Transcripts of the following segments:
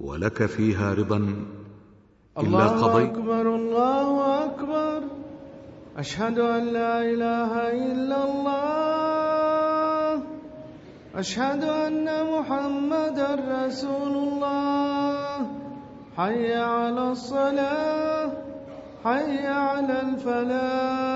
ولك فيها رضا إلا الله قضيت. أكبر الله أكبر. أشهد أن لا إله إلا الله. أشهد أن محمدا رسول الله. حي على الصلاة حي على الفلاح.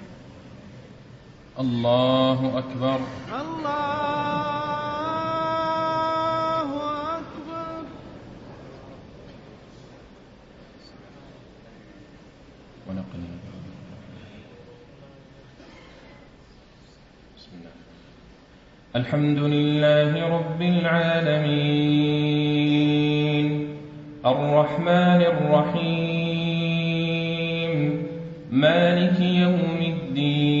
الله أكبر. الله أكبر. ونقل. بسم الله. الحمد لله رب العالمين. الرحمن الرحيم. مالك يوم الدين.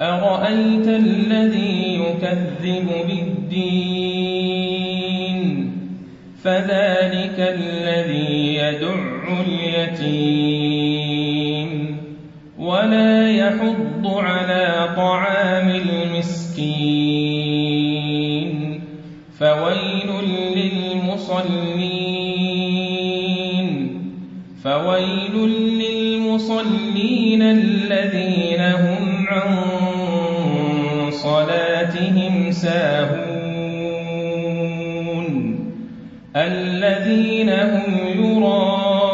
أرأيت الذي يكذب بالدين فذلك الذي يدع اليتيم ولا يحض على طعام المسكين فويل للمصلين فويل للمصلين الذين هم عن صلاتهم ساهون. الذين هم يراءون